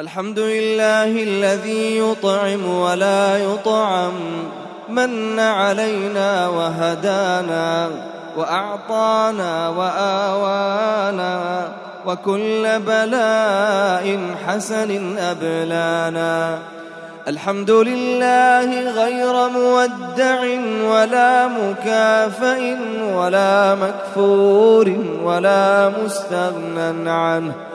الحمد لله الذي يطعم ولا يطعم من علينا وهدانا وأعطانا وآوانا وكل بلاء حسن أبلانا. الحمد لله غير مودع ولا مكافئ ولا مكفور ولا مستغنى عنه.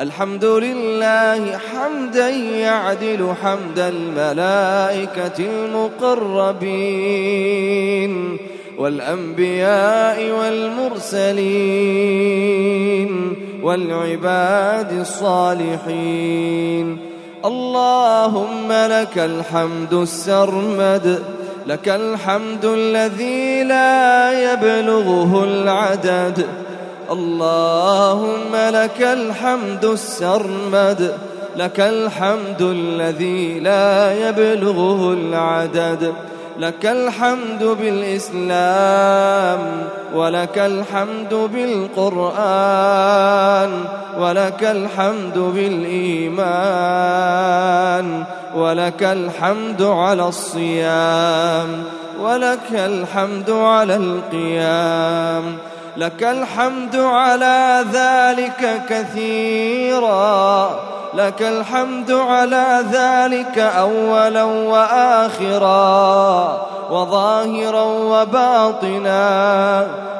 الحمد لله حمدا يعدل حمد الملائكة المقربين والأنبياء والمرسلين والعباد الصالحين. اللهم لك الحمد السرمد لك الحمد الذي لا يبلغه العدد. اللهم لك الحمد السرمد لك الحمد الذي لا يبلغه العدد لك الحمد بالإسلام ولك الحمد بالقرآن ولك الحمد بالإيمان ولك الحمد على الصيام ولك الحمد على القيام لك الحمد على ذلك كثيرا. لك الحمد على ذلك أولا وآخرا وظاهرا وباطنا.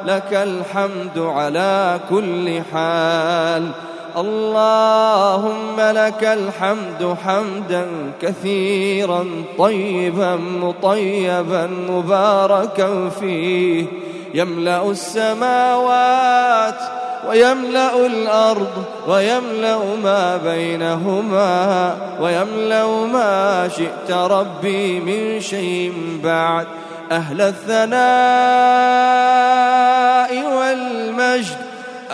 لك الحمد على كل حال. اللهم لك الحمد حمدا كثيرا طيبا مطيبا مباركا فيه. يملأ السماوات ويملأ الأرض ويملأ ما بينهما ويملأ ما شئت ربي من شيء بعد. أهل الثناء والمجد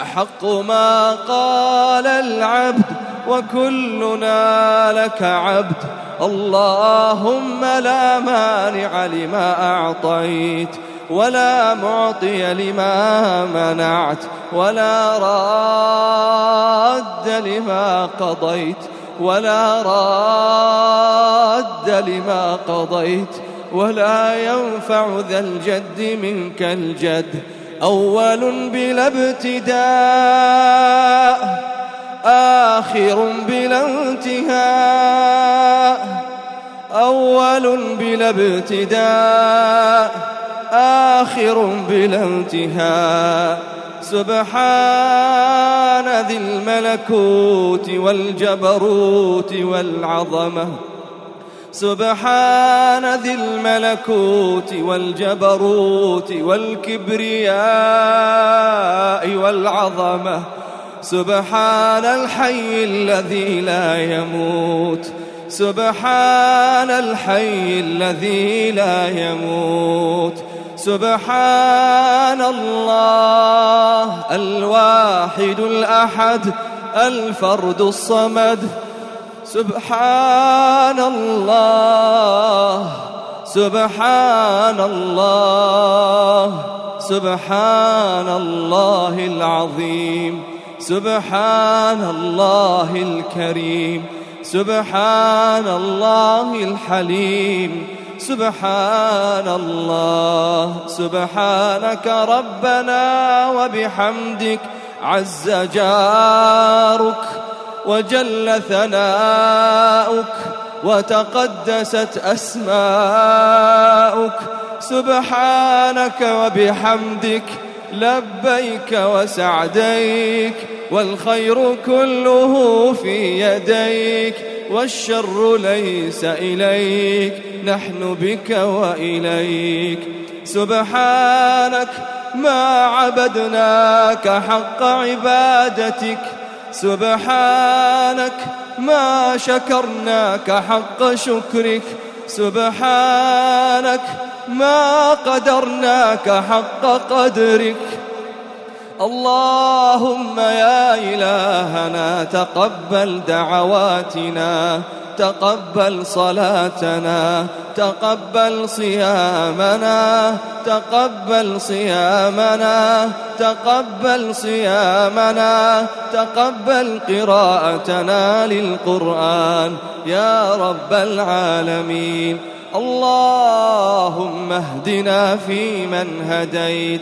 أحق ما قال العبد وكلنا لك عبد. اللهم لا مانع لما أعطيت ولا معطي لما منعت ولا راد لما قضيت ولا راد لما قضيت ولا ينفع ذا الجد منك الجد. أول بلا ابتداء آخر بلا انتهاء. أول بلا ابتداء آخر بلا انتهاء. سبحان ذي الملكوت والجبروت والعظمة. سبحان ذي الملكوت والجبروت والكبرياء والعظمة. سبحان الحي الذي لا يموت. سبحان الحي الذي لا يموت. سبحان الله الواحد الأحد الفرد الصمد. سبحان الله سبحان الله سبحان الله العظيم سبحان الله الكريم سبحان الله الحليم. سبحان الله سبحانك ربنا وبحمدك عز جارك وجل ثناؤك وتقدست أسماؤك سبحانك وبحمدك لبيك وسعديك والخير كله في يديك. والشر ليس إليك نحن بك وإليك. سبحانك ما عبدناك حق عبادتك. سبحانك ما شكرناك حق شكرك. سبحانك ما قدرناك حق قدرك. اللهم يا إلهنا تقبل دعواتنا تقبل صلاتنا تقبل صيامنا تقبل صيامنا تقبل صيامنا تقبل قراءتنا للقرآن. يا رب العالمين اللهم اهدنا فيمن هديت.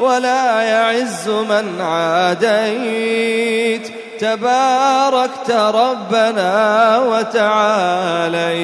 ولا يعز من عاديت. تباركت ربنا وتعاليت.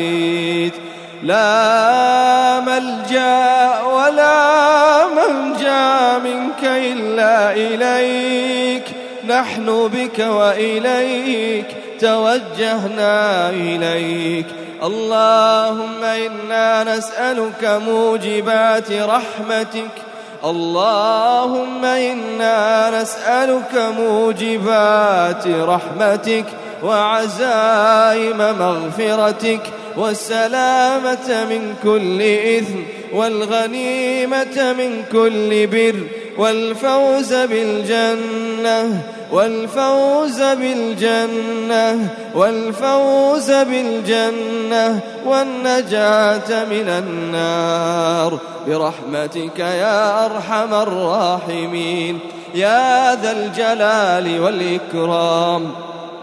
لا ملجأ ولا منجأ منك إلا إليك. نحن بك وإليك توجهنا إليك. اللهم إنا نسألك موجبات رحمتك. اللهم إنا نسألك موجبات رحمتك وعزائم مغفرتك والسلامة من كل إثم والغنيمة من كل بر والفوز بالجنة والفوز بالجنة والفوز بالجنة والنجاة من النار. برحمتك يا أرحم الراحمين. يا ذا الجلال والإكرام.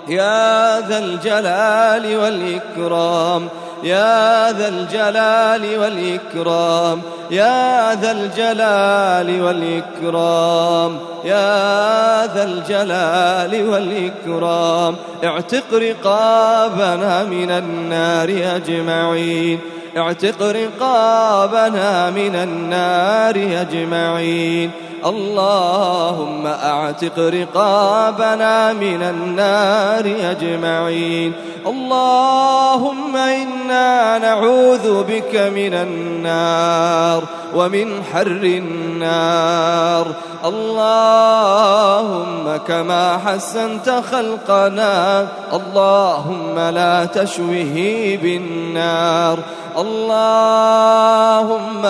يا ذا الجلال والإكرام. يا ذا الجلال والإكرام يا ذا الجلال والإكرام يا ذا الجلال والإكرام. اعتق رقابنا من النار أجمعين اعتق رقابنا من النار أجمعين. اللهم أعتق رقابنا من النار أجمعين. اللهم إنا نعوذ بك من النار ومن حر النار. اللهم كما حسنت خلقنا. اللهم لا تشوه بالنار. اللهم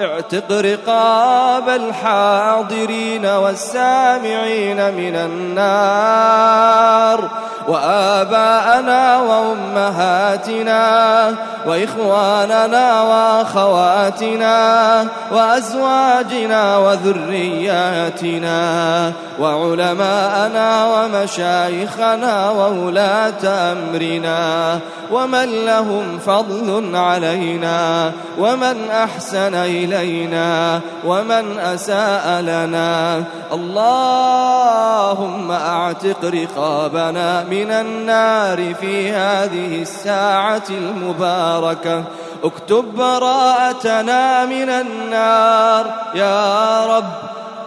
اعتق رقاب الحاضرين والسامعين من النار. وآباءنا وأمهاتنا وإخواننا وأخواتنا وأزواجنا وذرياتنا وعلماءنا ومشايخنا وولاة أمرنا ومن لهم فضل علينا ومن أحسن إلينا ومن أساء لنا اللهم أعتق رقابنا من النار في هذه الساعة المباركة. اكتب براءتنا من النار. يا رب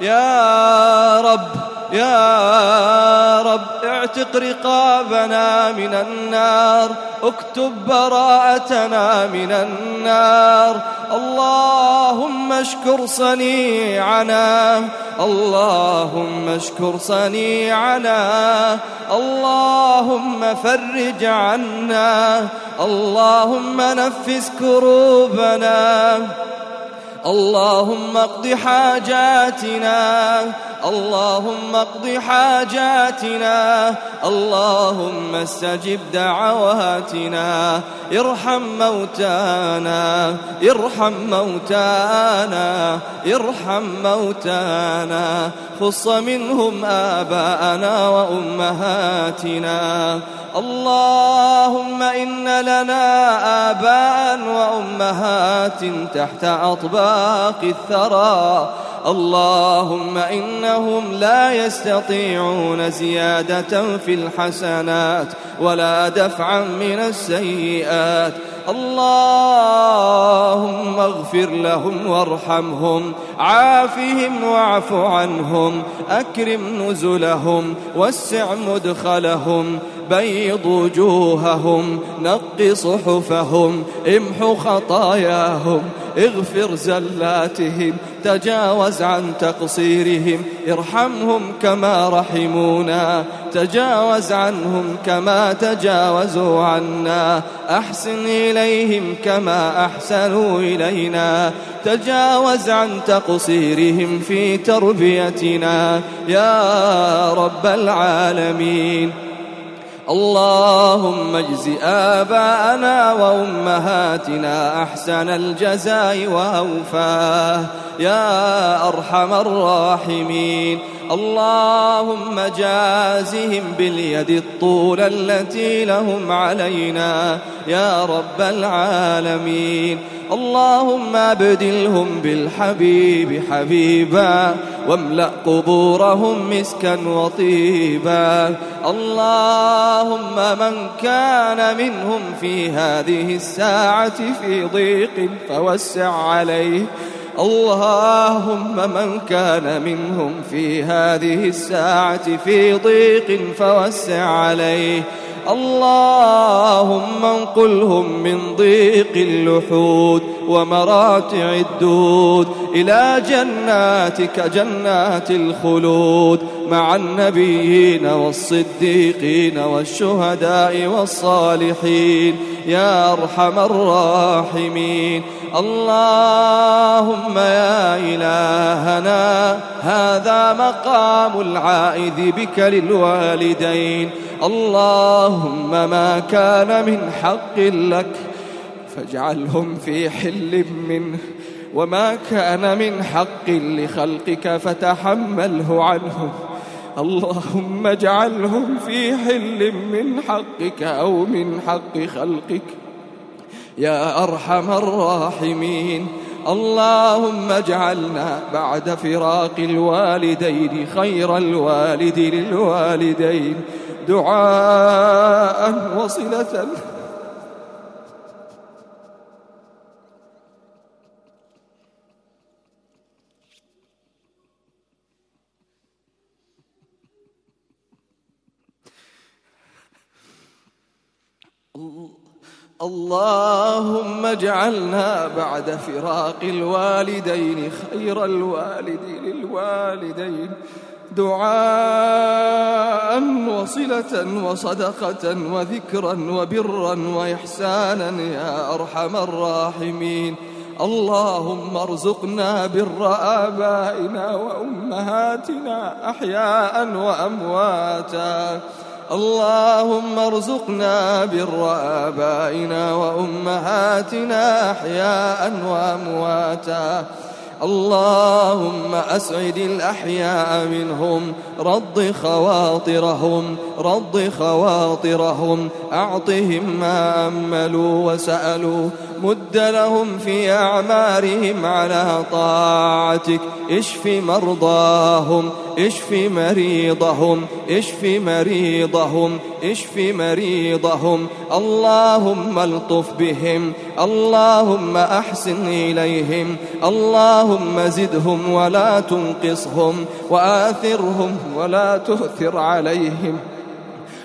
يا رب. يا رب اعتق رقابنا من النار اكتب براءتنا من النار. اللهم اشكر صنيعنا اللهم اشكر صنيعنا. اللهم فرج عنا اللهم نفس كروبنا. اللهم اقض حاجاتنا اللهم اقض حاجاتنا اللهم استجب دعواتنا ارحم موتانا ارحم موتانا ارحم موتانا خص منهم آباءنا وأمهاتنا. اللهم إن لنا آباء وأمهات تحت أطباق الثرى. اللهم إن إنهم لا يستطيعون زيادة في الحسنات ولا دفعا من السيئات. اللهم اغفر لهم وارحمهم. عافهم واعف عنهم. أكرم نزلهم. وسع مدخلهم. بيض وجوههم نق صحفهم امح خطاياهم اغفر زلاتهم تجاوز عن تقصيرهم ارحمهم كما رحمونا تجاوز عنهم كما تجاوزوا عنا أحسن إليهم كما أحسنوا إلينا تجاوز عن تقصيرهم في تربيتنا يا رب العالمين. اللهم اجز آباءنا وأمهاتنا أحسن الجزاء وأوفاه. يا أرحم الراحمين. اللهم جازهم باليد الطول التي لهم علينا يا رب العالمين. اللهم ابدلهم بالحبيب حبيبا واملأ قبورهم مسكا وطيبا. اللهم من كان منهم في هذه الساعة في ضيق فوسع عليه. اللهم من كان منهم في هذه الساعة في ضيق فوسع عليه. اللهم انقلهم من ضيق اللحود ومراتع الدود إلى جناتك جنات الخلود مع النبيين والصديقين والشهداء والصالحين. يا أرحم الراحمين. اللهم يا إلهنا هذا مقام العائذ بك للوالدين. اللهم ما كان من حق لك فاجعلهم في حل منه وما كان من حق لخلقك فتحمله عنهم. اللهم اجعلهم في حل من حقك أو من حق خلقك. يا أرحم الراحمين. اللهم اجعلنا بعد فراق الوالدين خير الوالد للوالدين. دعاء وصلة. اللهم اجعلنا بعد فراق الوالدين خير الوالد للوالدين. دعاء وصلة وصدقة وذكرا وبرا وإحسانا يا أرحم الراحمين. اللهم ارزقنا بر آبائنا وأمهاتنا أحياء وأمواتا. اللهم ارزقنا بر آبائنا وأمهاتنا أحياء وأمواتا. اللهم أسعد الأحياء منهم رد خواطرهم رد خواطرهم. أعطهم ما أملوا وسألوا. مد لهم في أعمارهم على طاعتك. اشف مرضاهم اشف مريضهم اشف مريضهم اشف مريضهم. اللهم الطف بهم اللهم أحسن إليهم. اللهم زدهم ولا تنقصهم وآثرهم ولا تؤثر عليهم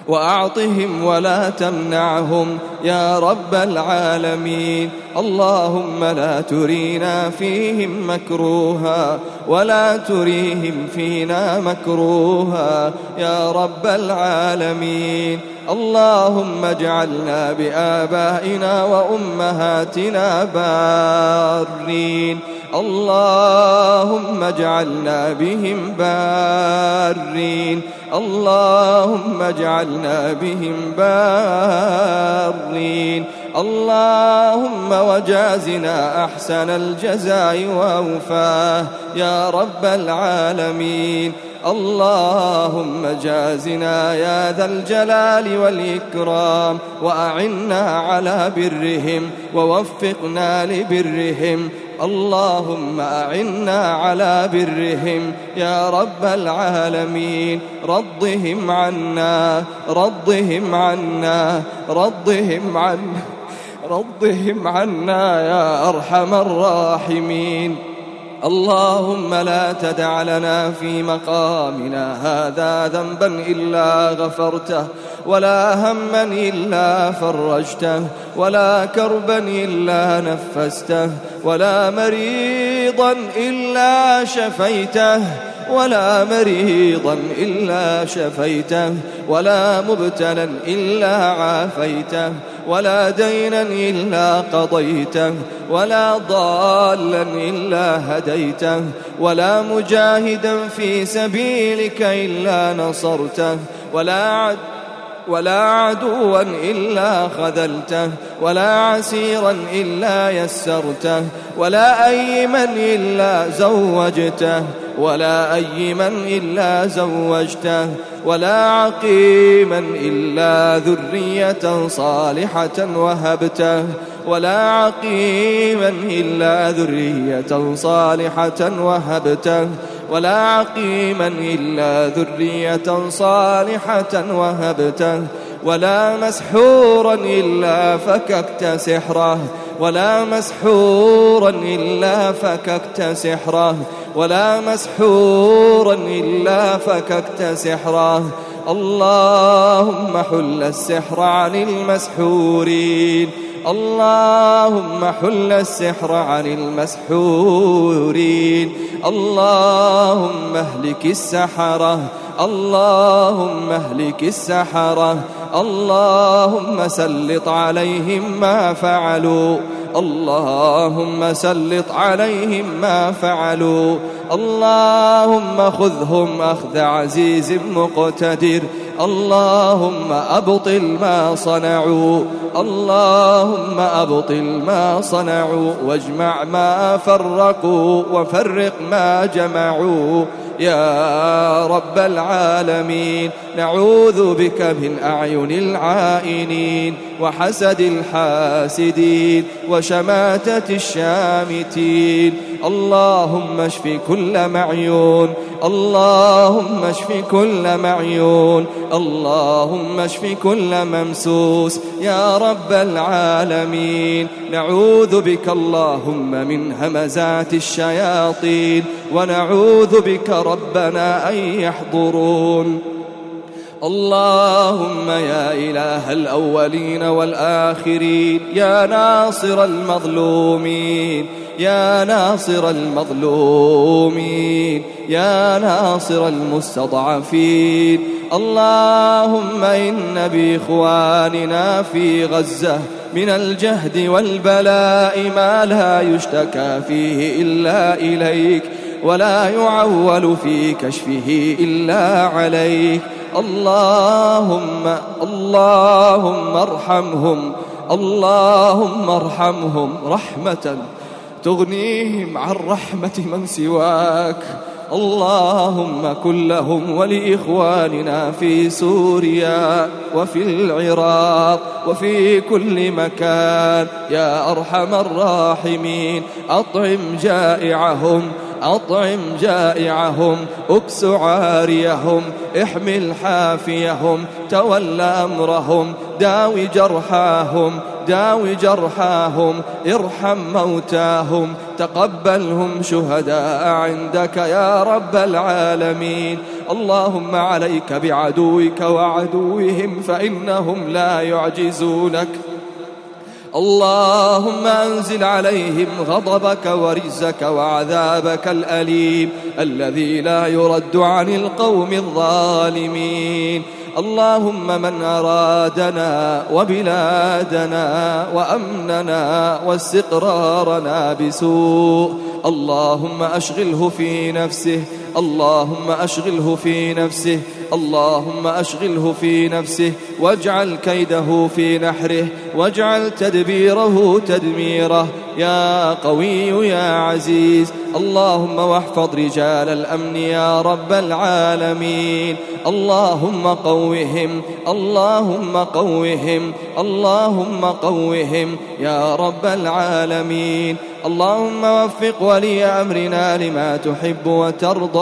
وأعطهم ولا تمنعهم يا رب العالمين اللهم لا ترينا فيهم مكروها ولا تريهم فينا مكروها يا رب العالمين اللهم اجعلنا بآبائنا وأمهاتنا بارين اللهم اجعلنا بهم بارين. اللهم اجعلنا بهم بارين. اللهم وجازنا أحسن الجزاء وأوفاه. يا رب العالمين. اللهم جازنا يا ذا الجلال والإكرام وأعنا على برهم ووفقنا لبرهم. اللهم أعنا على برهم. يا رب العالمين رضهم عنا رضهم عنا رضهم عنا رضهم عنا يا أرحم الراحمين. اللهم لا تدع لنا في مقامنا هذا ذنبا إلا غفرته ولا هما إلا فرجته ولا كربا إلا نفسته ولا مريضا إلا شفيته. ولا مريضا إلا شفيته ولا مبتلا إلا عافيته ولا دينا إلا قضيته ولا ضالا إلا هديته ولا مجاهدا في سبيلك إلا نصرته ولا عد ولا عدوا إلا خذلته ولا عسيرا إلا يسرته ولا أيما إلا زوجته ولا أيما إلا زوجته ولا عقيما إلا ذرية صالحة وهبته ولا عقيما إلا ذرية صالحة وهبته ولا عقيما إلا ذرية صالحة وهبته ولا مسحورا إلا فككت سحره ولا مسحورا إلا فككت سحره ولا مسحورا إلا فككت سحره اللهم حل السحر عن المسحورين. اللهم حل السحر عن المسحورين. اللهم اهلك السحرة. اللهم اهلك السحرة. اللهم سلط عليهم ما فعلوا. اللهم سلط عليهم ما فعلوا. اللهم خذهم أخذ عزيز مقتدر. اللهم أبطل ما صنعوا. اللهم أبطل ما صنعوا. واجمع ما فرقوا وفرق ما جمعوا. يا رب العالمين نعوذ بك من أعين العائنين وحسد الحاسدين وشماتة الشامتين. اللهم اشف كل معيون اللهم اشف كل معيون اللهم اشف كل ممسوس. يا رب العالمين نعوذ بك اللهم من همزات الشياطين ونعوذ بك ربنا أن يحضرون. اللهم يا إله الأولين والآخرين يا ناصر المظلومين يا ناصر المظلومين يا ناصر المستضعفين. اللهم إن بإخواننا في غزة من الجهد والبلاء ما لا يشتكى فيه إلا إليك. ولا يعول في كشفه إلا عليك اللهم اللهم ارحمهم. اللهم ارحمهم رحمة تغنيهم عن رحمة من سواك. اللهم كن لهم ولإخواننا في سوريا وفي العراق وفي كل مكان. يا أرحم الراحمين أطعم جائعهم. أطعم جائعهم أكس عاريهم احمل حافيهم تول أمرهم داوي جرحاهم داوي جرحاهم ارحم موتاهم تقبلهم شهداء عندك يا رب العالمين. اللهم عليك بعدوك وعدوهم فإنهم لا يعجزونك. اللهم أنزل عليهم غضبك ورزك وعذابك الأليم الذي لا يرد عن القوم الظالمين. اللهم من أرادنا وبلادنا وأمننا واستقرارنا بسوء. اللهم أشغله في نفسه اللهم أشغله في نفسه اللهم أشغله في نفسه واجعل كيده في نحره واجعل تدبيره تدميره. يا قوي يا عزيز اللهم واحفظ رجال الأمن يا رب العالمين. اللهم قوهم اللهم قوهم اللهم قوهم يا رب العالمين. اللهم وفق ولي أمرنا لما تحب وترضى.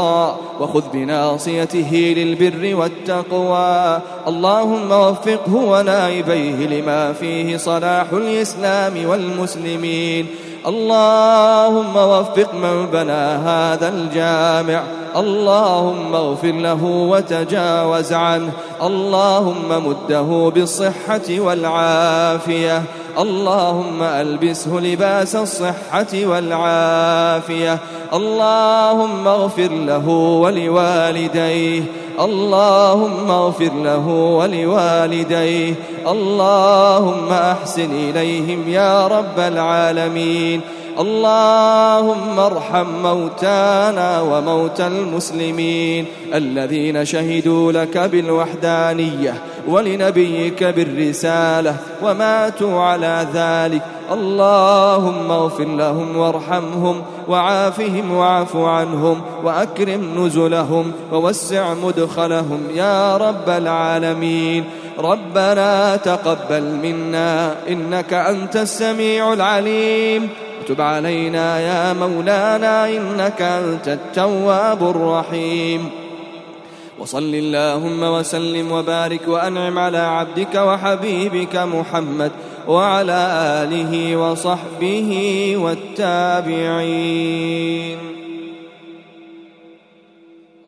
وخذ بناصيته للبر والتقوى. اللهم وفقه ونائبيه لما فيه صلاح الإسلام والمسلمين. اللهم وفق من بنى هذا الجامع. اللهم اغفر له وتجاوز عنه. اللهم مده بالصحة والعافية. اللهم ألبسه لباس الصحة والعافية. اللهم اغفر له ولوالديه. اللهم اغفر له ولوالديه. اللهم أحسن إليهم يا رب العالمين. اللهم ارحم موتانا وموتى المسلمين الذين شهدوا لك بالوحدانية ولنبيك بالرسالة وماتوا على ذلك اللهم اغفر لهم وارحمهم وعافهم واعف عنهم وأكرم نزلهم ووسع مدخلهم يا رب العالمين ربنا تقبل منا إنك أنت السميع العليم تب علينا يا مولانا إنك أنت التواب الرحيم. وصل اللهم وسلم وبارك وأنعم على عبدك وحبيبك محمد وعلى آله وصحبه والتابعين.